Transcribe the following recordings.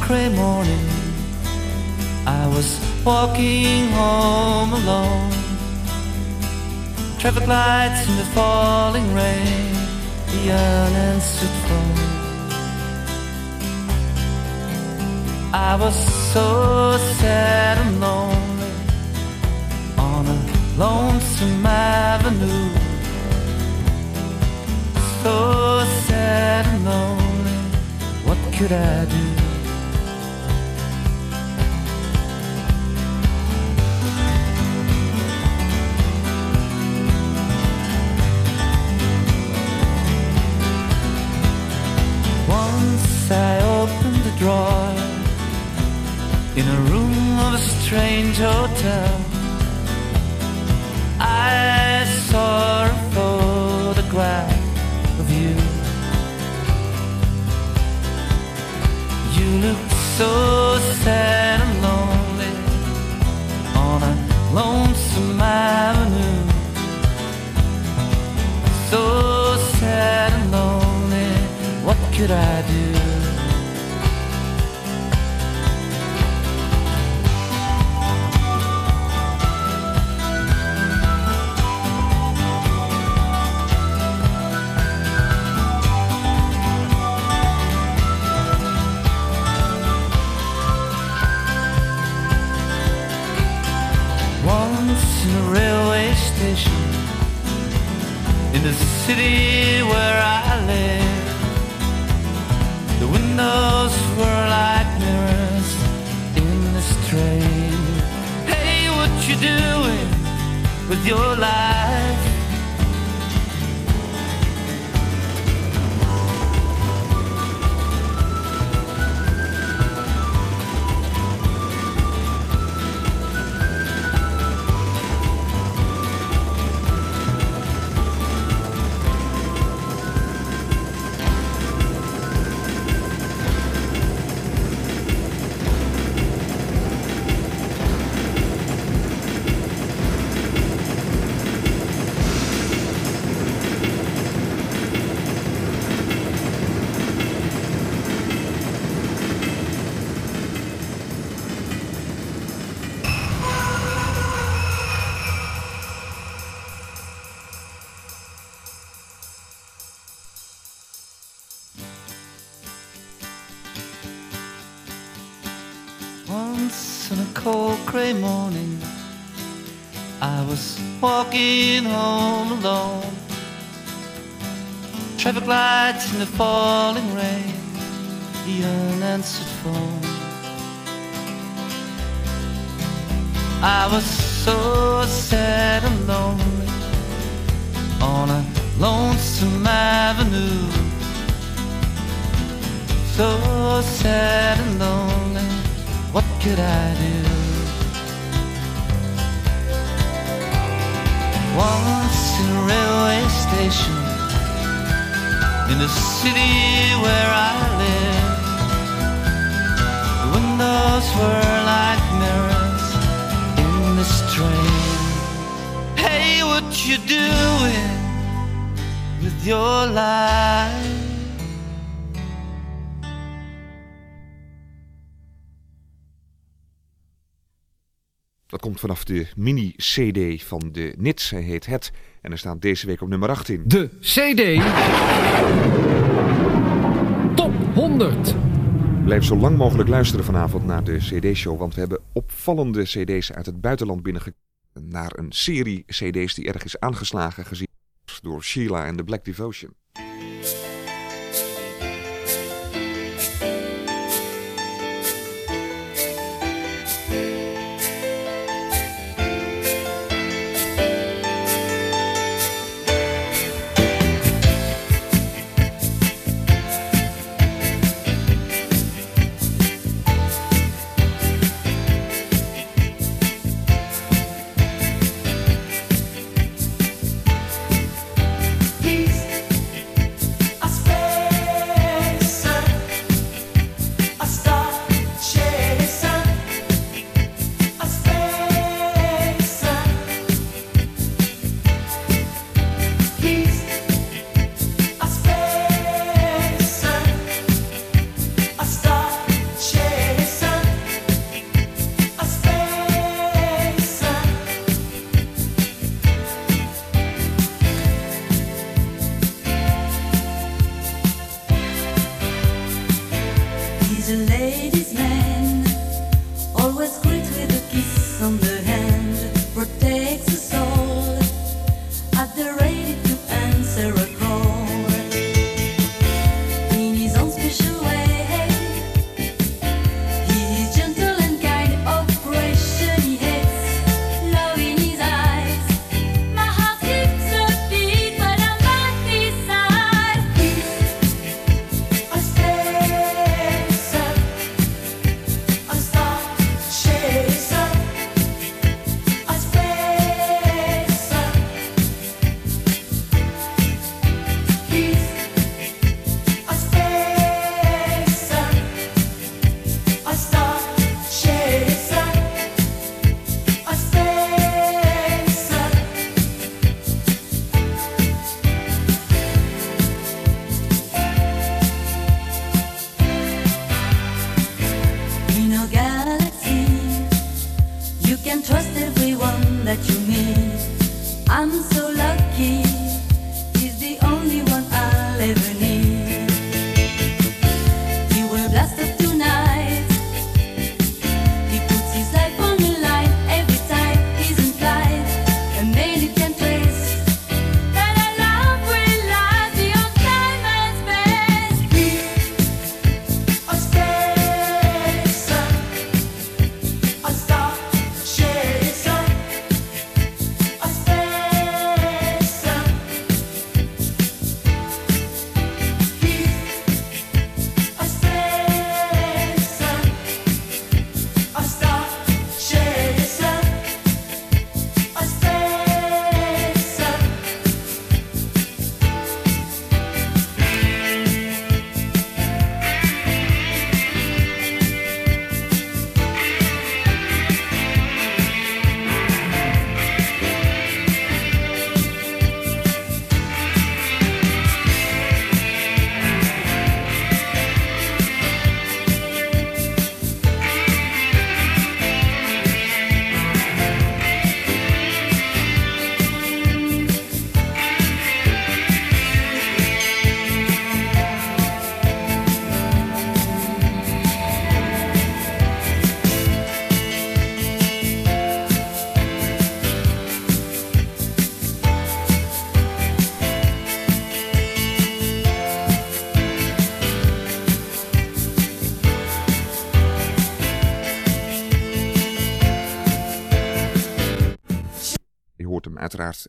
Gray morning, I was walking home alone. Traffic lights in the falling rain, the unanswered phone. I was so sad and lonely on a lonesome avenue. So sad and lonely, what could I do? I opened the drawer in a room of a strange hotel. I saw a photograph of you. You looked so sad and lonely on a lonesome avenue. So sad and lonely, what could I do? Traffic lights in the falling rain, the unanswered phone. I was so sad and lonely on a lonesome avenue. So sad and lonely, what could I do? Once in a railway station in the city where I live, the windows were like mirrors in this train. Hey, what you doing with your life? Dat komt vanaf de mini-CD van de Nits. Hij heet Het. En er staat deze week op nummer 8 in. De CD Top 100. Blijf zo lang mogelijk luisteren vanavond naar de CD-show. Want we hebben opvallende CD's uit het buitenland binnengekomen. Naar een serie CD's die erg is aangeslagen gezien door Sheila en de Black Devotion.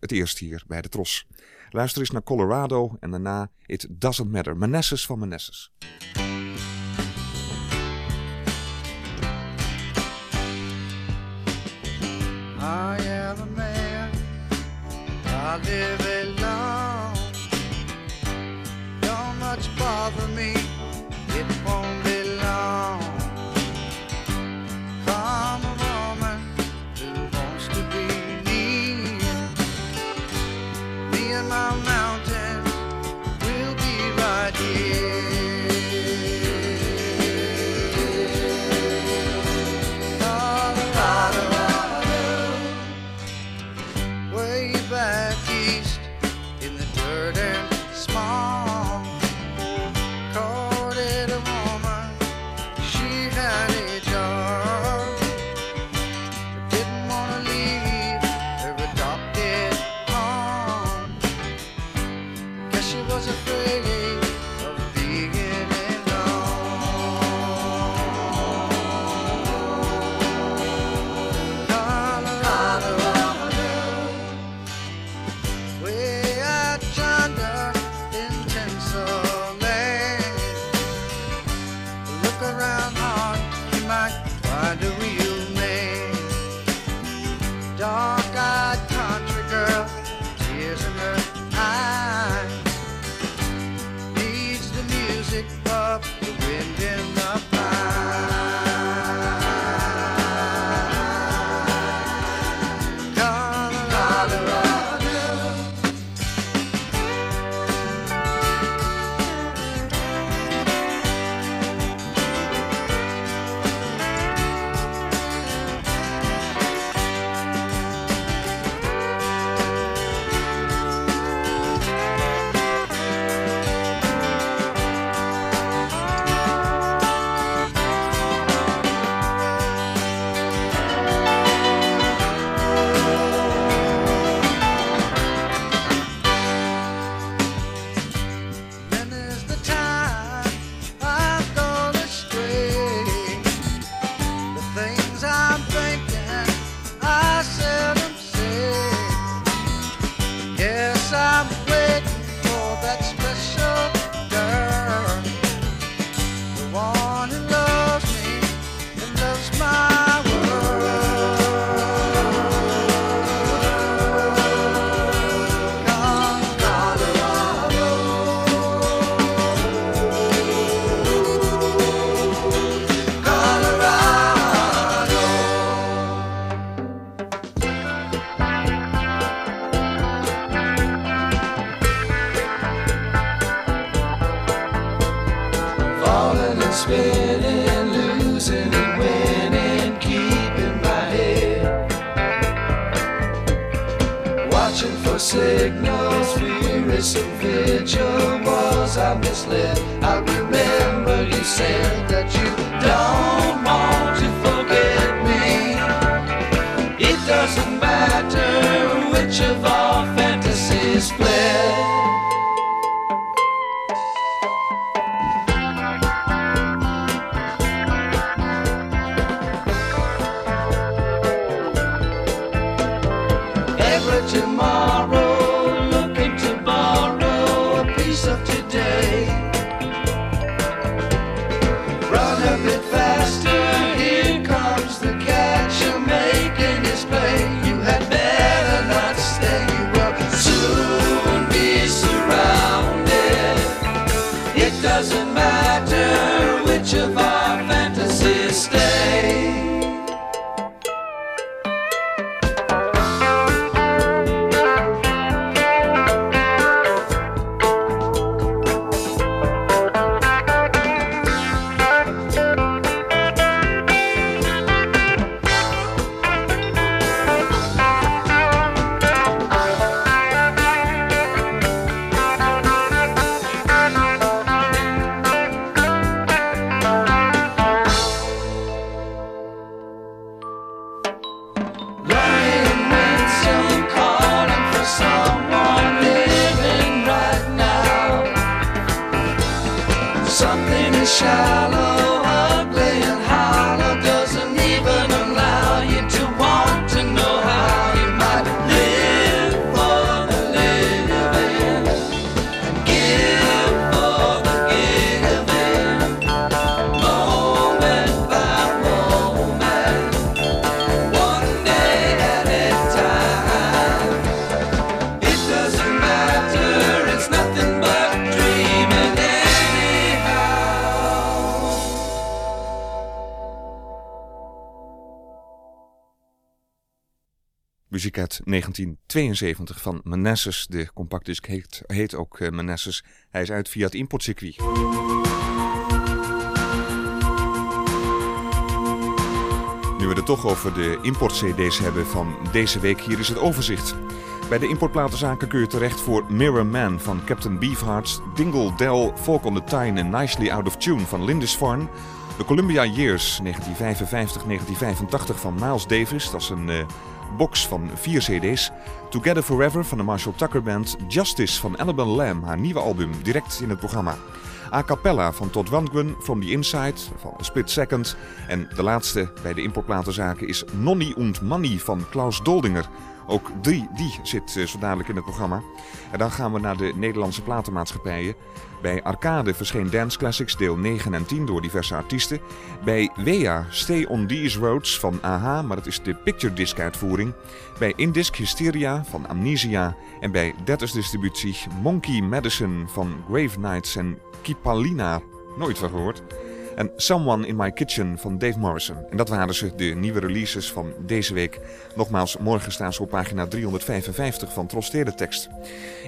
het eerst hier bij de Tros. Luister eens naar Colorado en daarna It Doesn't Matter. Manessus van Manessus. I am a man, I live alone, don't much bother me. Piece 1972 van Manassas. De compactdisc heet, heet ook Manassas. Hij is uit via het importcircuit. Nu we het toch over de import-CD's hebben van deze week, hier is het overzicht. Bij de importplatenzaken kun je terecht voor Mirror Man van Captain Beefheart, Dingle Dell, Folk on the Tyne en Nicely Out of Tune van Lindisfarne, de Columbia Years 1955-1985 van Miles Davis, dat is een eh, box van vier CD's. Together Forever van de Marshall Tucker Band, Justice van Annabelle Lamb, haar nieuwe album, direct in het programma. A Cappella van Todd Rundgren, From the Inside van Split Second. En de laatste bij de importplatenzaken is Nonny und Money van Klaus Doldinger. Ook die, die zit eh, zo dadelijk in het programma. En dan gaan we naar de Nederlandse platenmaatschappijen. Bij Arcade verscheen Dance Classics deel 9 en 10 door diverse artiesten. Bij Wea Stay on These Roads van AHA, maar dat is de picture disc uitvoering. Bij Indisc Hysteria van Amnesia. En bij Debtors Distributie Monkey Medicine van Grave Knights en Kipalina. Nooit van gehoord. En Someone in My Kitchen van Dave Morrison. En dat waren ze, de nieuwe releases van deze week. Nogmaals, morgen staan ze op pagina 355 van Trosteerde Tekst.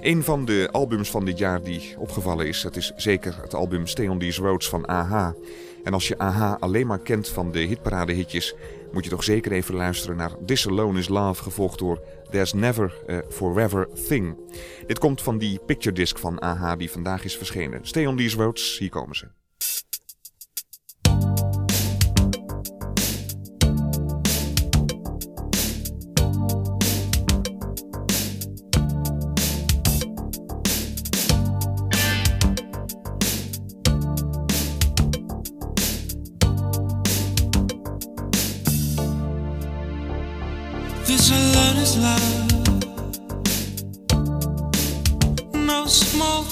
Een van de albums van dit jaar die opgevallen is, dat is zeker het album Stay on These Roads van AHA. En als je AHA alleen maar kent van de hitparade-hitjes, moet je toch zeker even luisteren naar This Alone Is Love, gevolgd door There's Never a Forever Thing. Dit komt van die picture disc van AHA die vandaag is verschenen. Stay on These Roads, hier komen ze. This alone is love. No small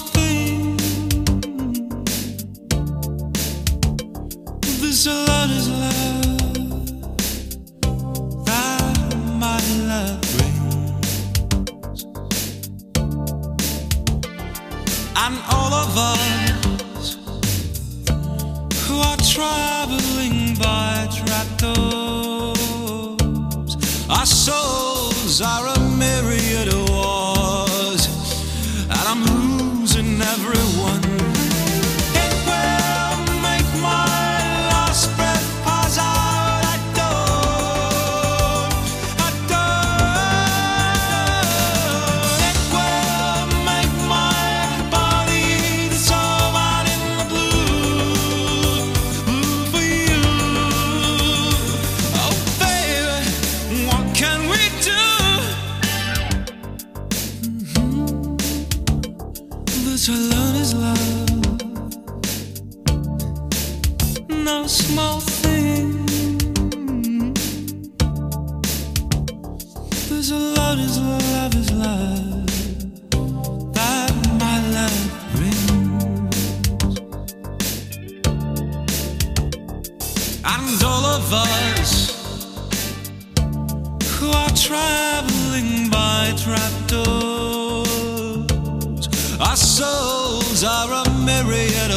are a myriad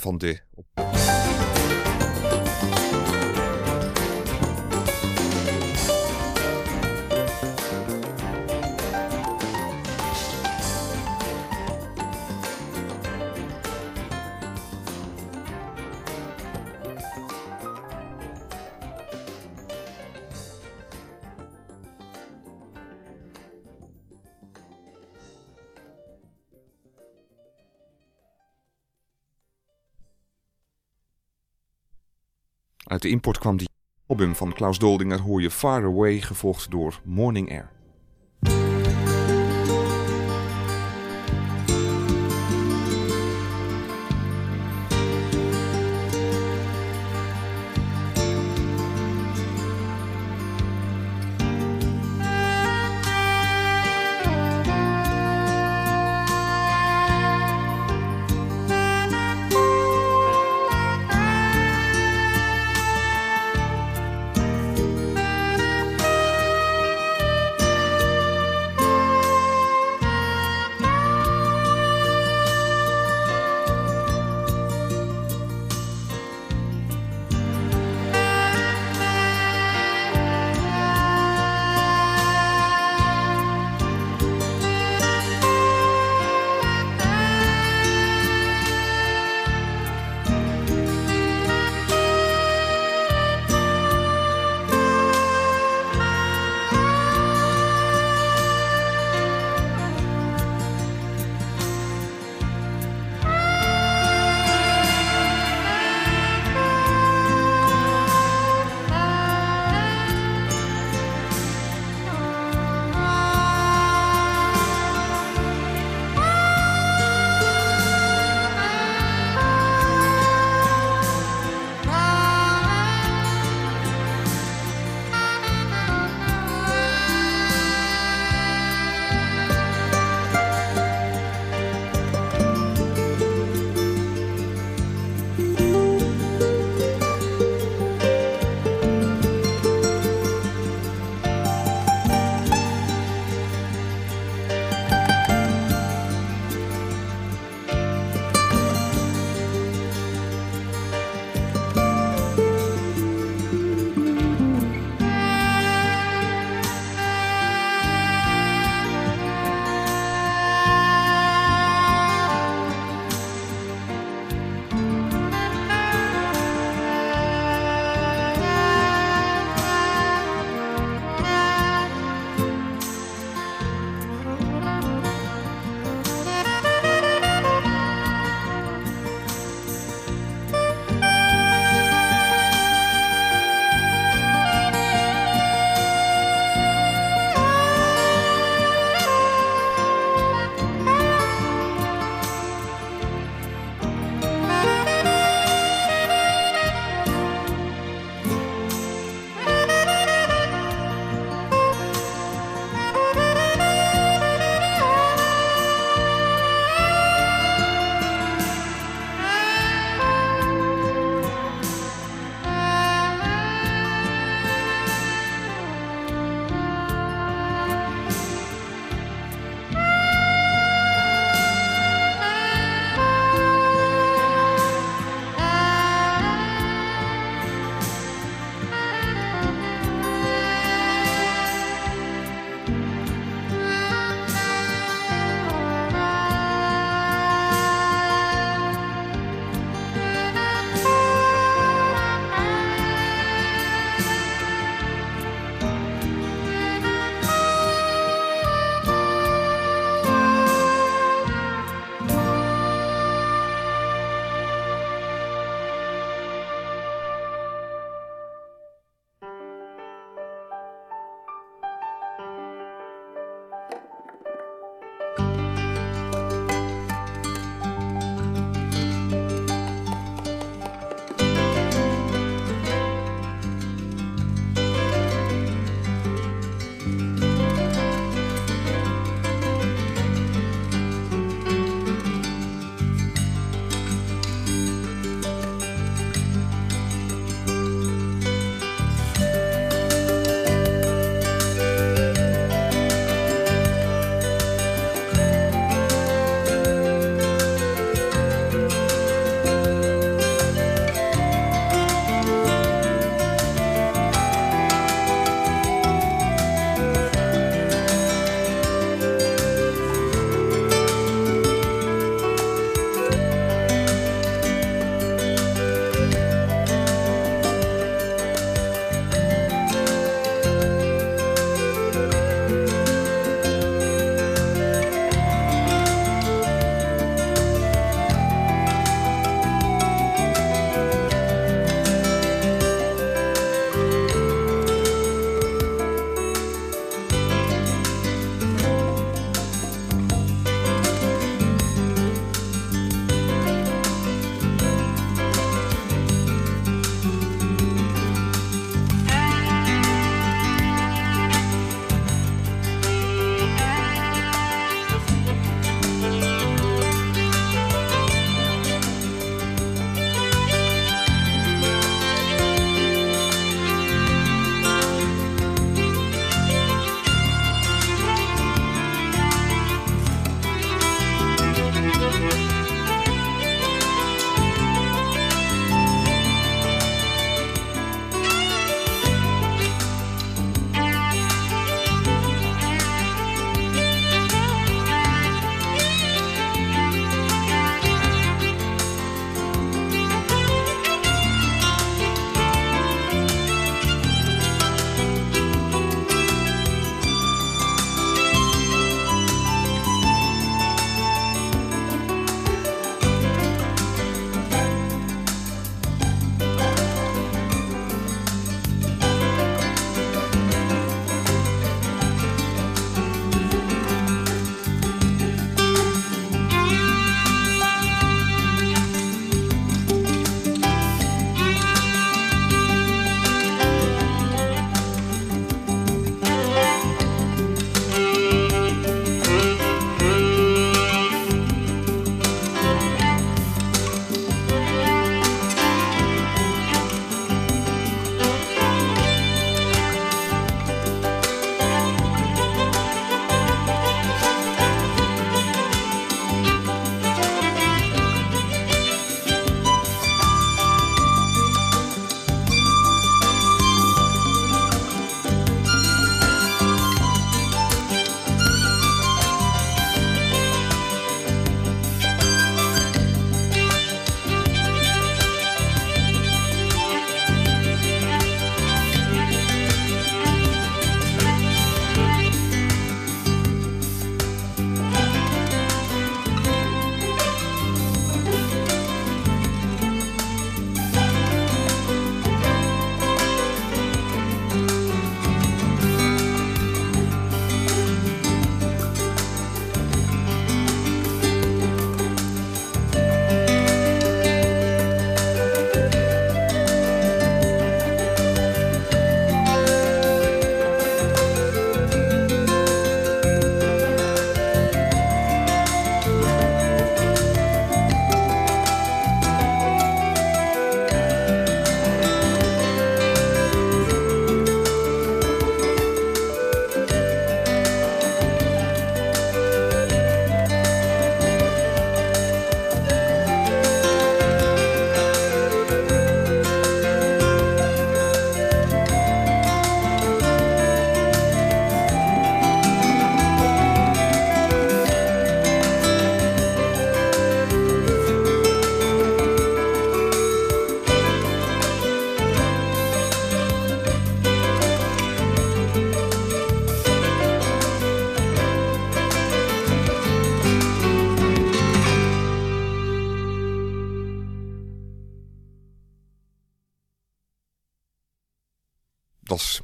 Van de De import kwam die album van Klaus Doldinger hoor je Far Away, gevolgd door Morning Air.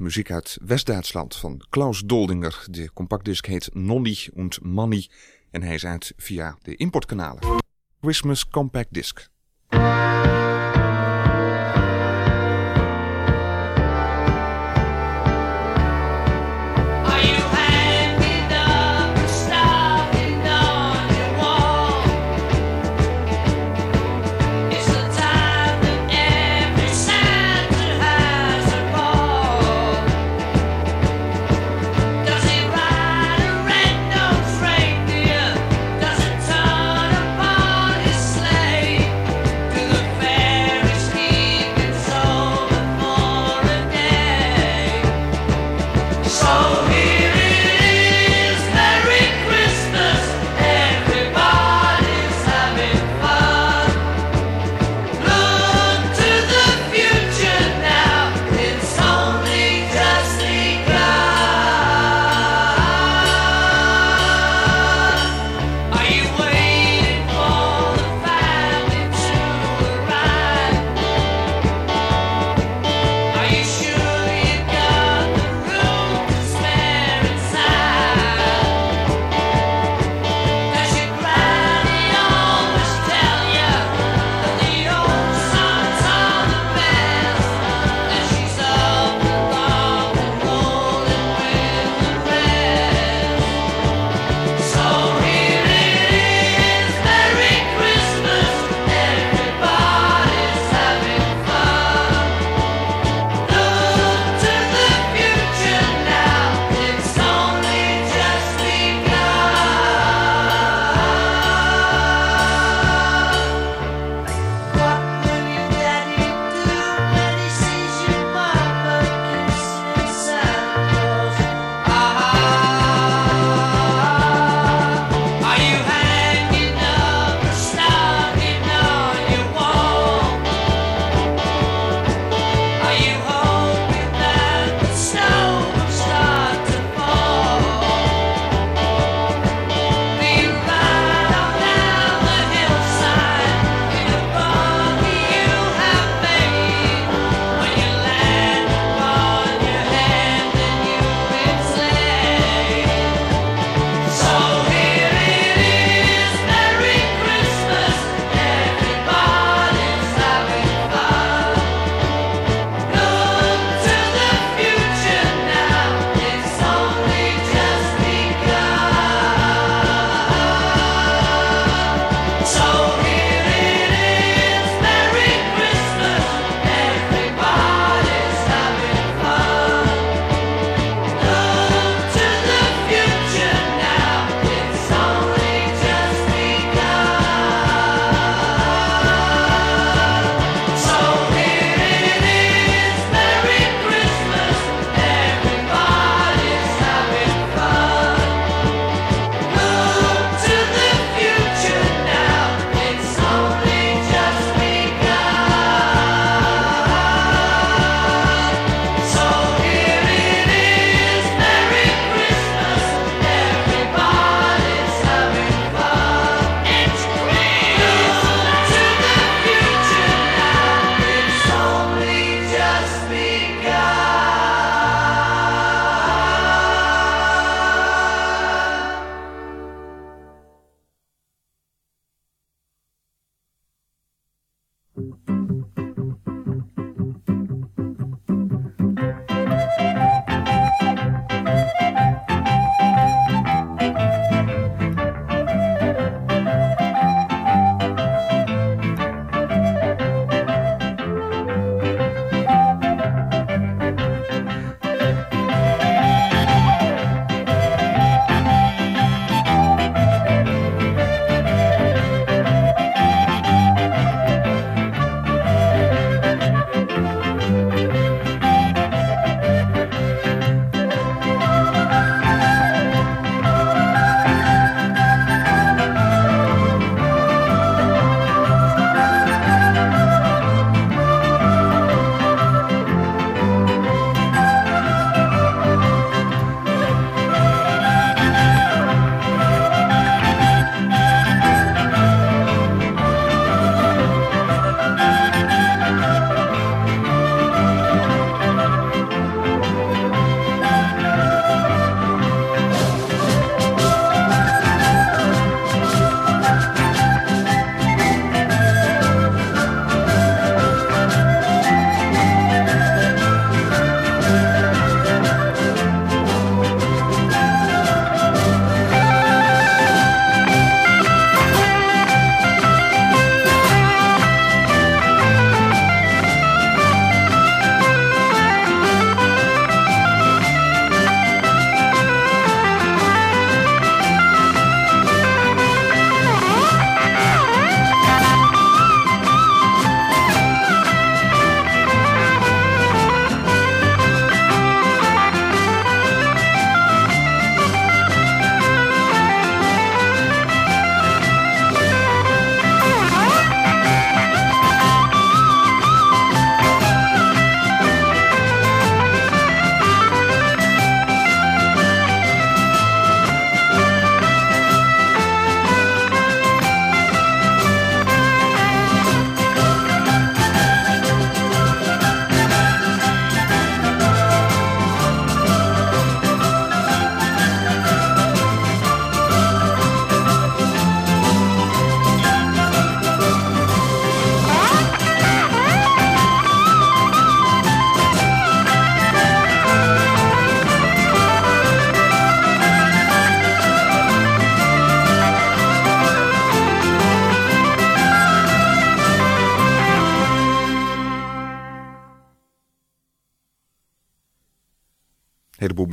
Muziek uit West-Duitsland van Klaus Doldinger. De compactdisc heet Nonny und Manny en hij is uit via de importkanalen. Christmas Compact Disc.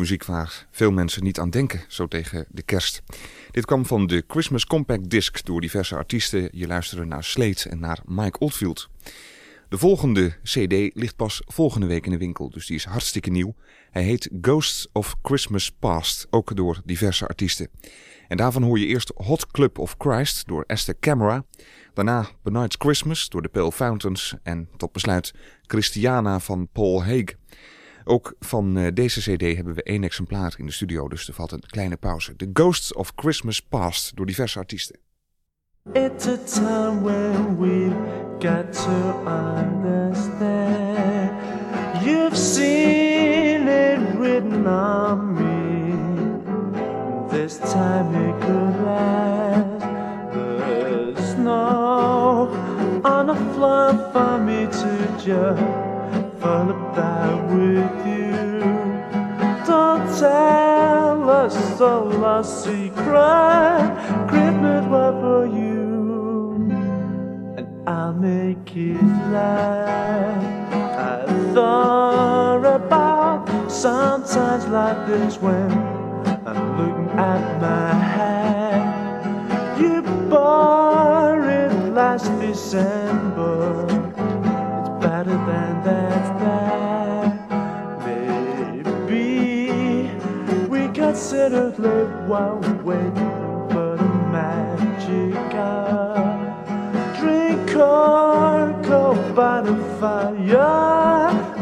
Muziek waar veel mensen niet aan denken, zo tegen de kerst. Dit kwam van de Christmas Compact Disc door diverse artiesten. Je luisterde naar Slate en naar Mike Oldfield. De volgende CD ligt pas volgende week in de winkel, dus die is hartstikke nieuw. Hij heet Ghosts of Christmas Past, ook door diverse artiesten. En daarvan hoor je eerst Hot Club of Christ door Esther Camera. Daarna Benight's Christmas door de Pale Fountains. En tot besluit Christiana van Paul Haig. Ook van eh, deze CD hebben we één exemplaar in de studio, dus er valt een kleine pauze. The Ghosts of Christmas Past door diverse artiesten. It's a time when we've got to understand. You've seen it written on me. This time it could last. The snow on the floor for me to just fall about with you. Don't tell us all our secret. Christmas was for you, and I'll make it last. I thought about sometimes like this when I'm looking at my hat. You bought it last December. It's better than that. That maybe we consider live while we waiting for the magic. Drink cocoa by the fire.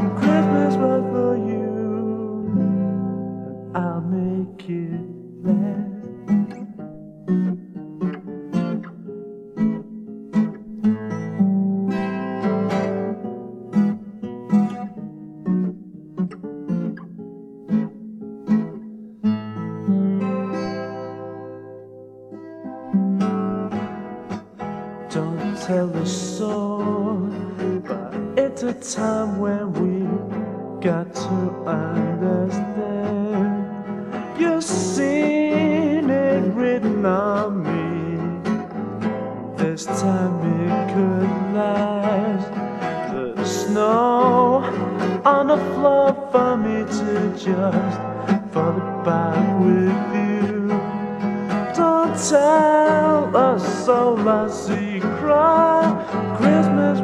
Time when we got to understand. You've seen it written on me. This time it could last. The snow on the floor for me to just fall back with you. Don't tell us all our secret. Christmas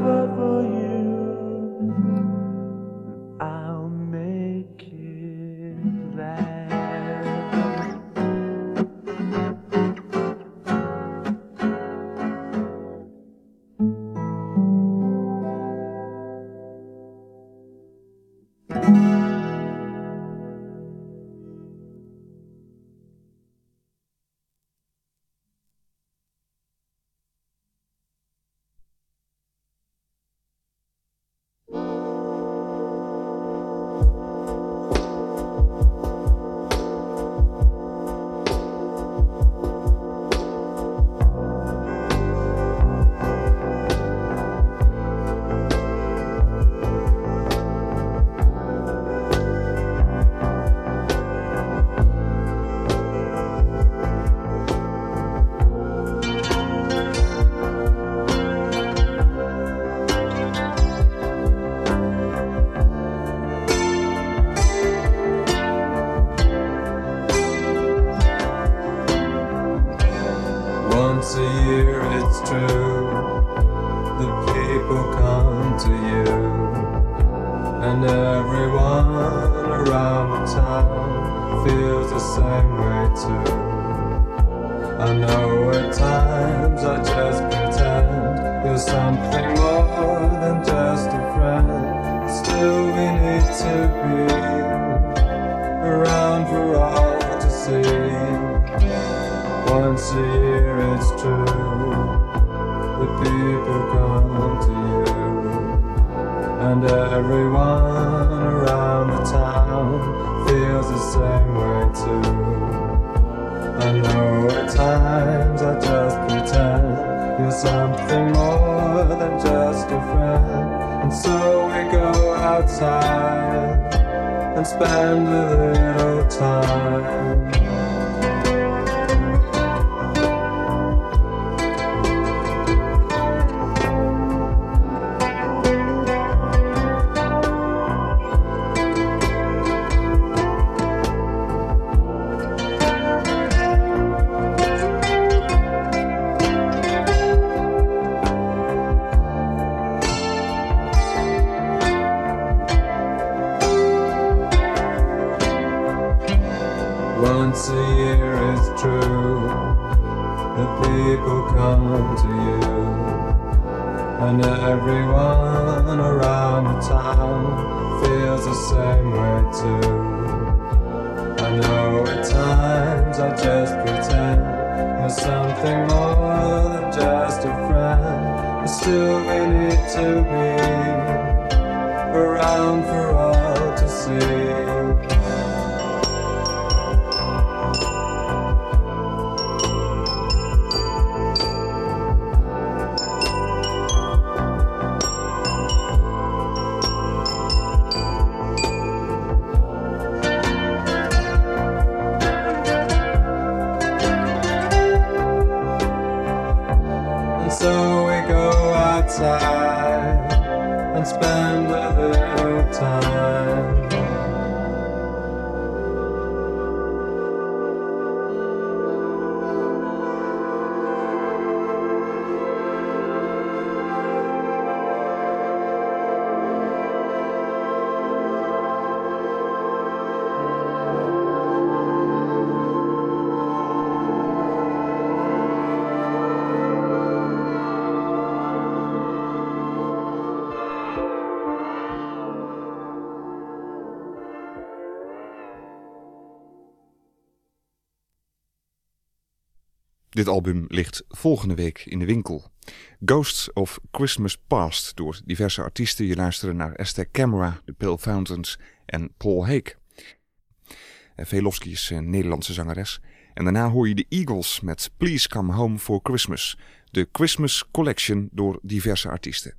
way. I know at times I just pretend you're something more than just a friend. Still, we need to be around for all to see. Once a year it's true, the people come to you, and everyone around the town feels the same way too. I know at times I just pretend you're something more than just a friend, and so we go outside and spend a little time. Dit album ligt volgende week in de winkel. Ghosts of Christmas Past door diverse artiesten. Je luisterde naar Esther Camera, The Pale Fountains en Paul Hake. Eh, Velofsky is een Nederlandse zangeres. En daarna hoor je de Eagles met Please Come Home for Christmas. De Christmas Collection door diverse artiesten.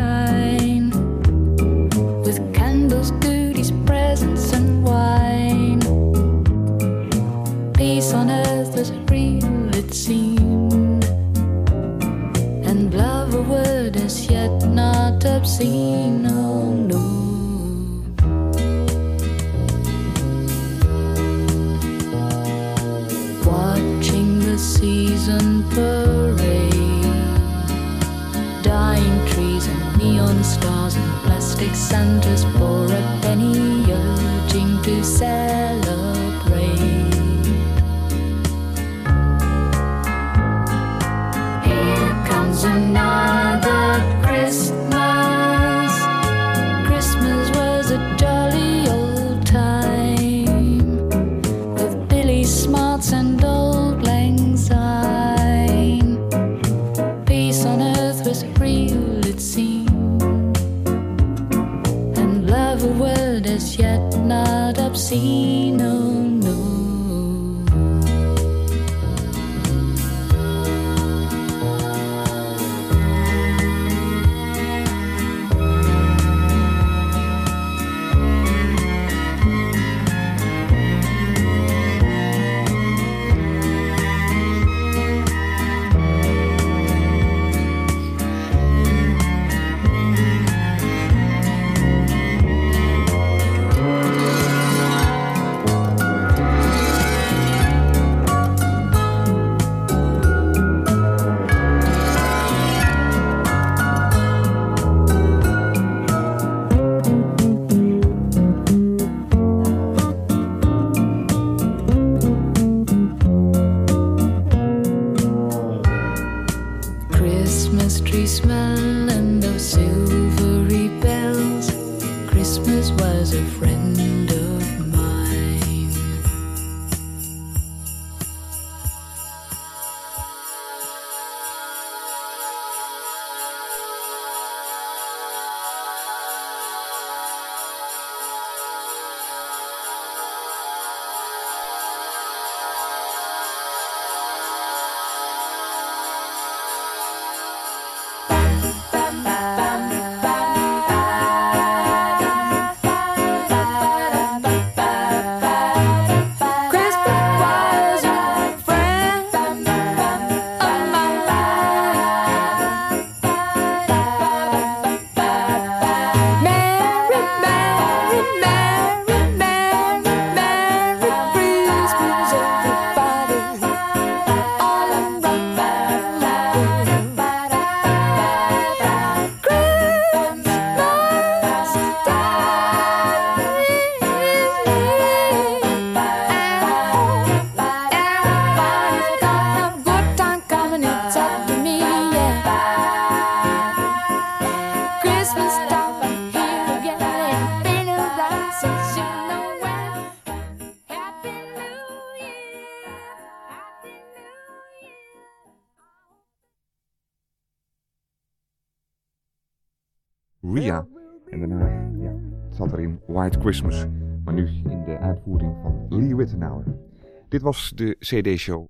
Christmas, maar nu in de uitvoering van Lee Rittenauer. Dit was de CD-show.